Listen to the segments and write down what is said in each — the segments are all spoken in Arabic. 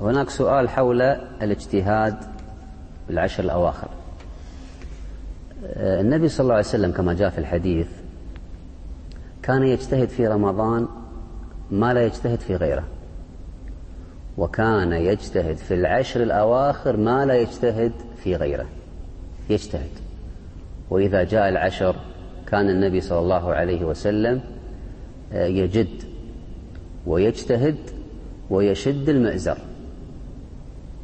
هناك سؤال حول الاجتهاد بالعشر الأواخر. النبي صلى الله عليه وسلم كما جاء في الحديث كان يجتهد في رمضان ما لا يجتهد في غيره وكان يجتهد في العشر الأواخر ما لا يجتهد في غيره يجتهد. وإذا جاء العشر كان النبي صلى الله عليه وسلم يجد ويجتهد ويشد المئزر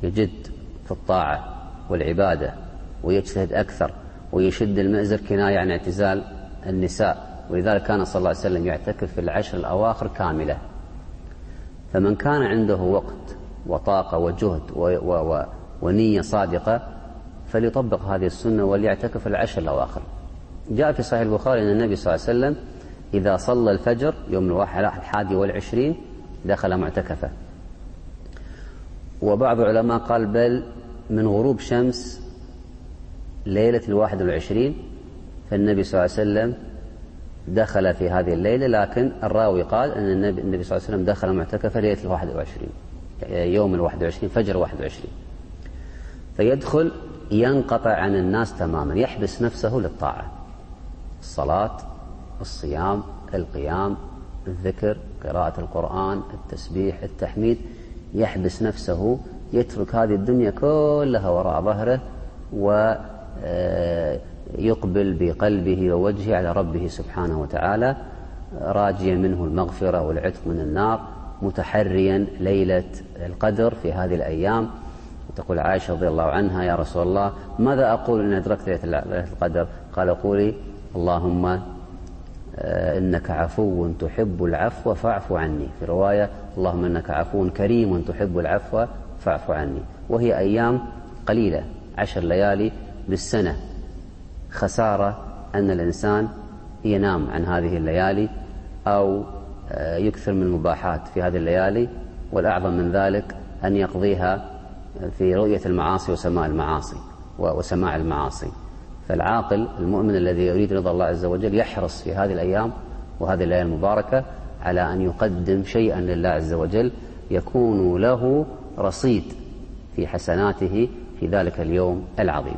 يجد في الطاعة والعبادة ويجتهد أكثر ويشد المئزر كناية عن اعتزال النساء. ولذلك كان صلى الله عليه وسلم يعتكف في العشر الأواخر كاملة. فمن كان عنده وقت وطاقة وجهد و و و ونية صادقة فليطبق هذه السنة وليعتكف العشر الأواخر. جاء في صحيح البخاري أن النبي صلى الله عليه وسلم إذا صلى الفجر يوم الواحد الحادي والعشرين دخل معتكفة. وبعض العلماء قال بل من غروب شمس ليلة الواحد والعشرين فالنبي صلى الله عليه وسلم دخل في هذه الليلة لكن الراوي قال أن النبي, النبي صلى الله عليه وسلم دخل معتكفة ليلة الواحد والعشرين يوم الواحد والعشرين فجر الواحد والعشرين. فيدخل ينقطع عن الناس تماما يحبس نفسه للطاعة. الصلاة الصيام القيام الذكر قراءة القرآن التسبيح التحميد. يحبس نفسه يترك هذه الدنيا كلها وراء ظهره ويقبل بقلبه ووجهه على ربه سبحانه وتعالى راجيا منه المغفرة والعتق من النار متحريا ليلة القدر في هذه الأيام. تقول عائشة رضي الله عنها يا رسول الله ماذا أقول إن أدركت ليلة القدر؟ قال قولي اللهم إنك عفو تحب العفو فاعف عني. في رواية اللهم إنك عفو كريم تحب العفو فاعف عني. وهي أيام قليلة عشر ليالي بالسنة. خسارة أن الإنسان ينام عن هذه الليالي أو يكثر من المباحات في هذه الليالي والأعظم من ذلك أن يقضيها في رؤية المعاصي وسماع المعاصي وسماع المعاصي. فالعاقل المؤمن الذي يريد رضا الله عز وجل يحرص في هذه الأيام وهذه الليالي المباركة على أن يقدم شيئا لله عز وجل يكون له رصيد في حسناته في ذلك اليوم العظيم.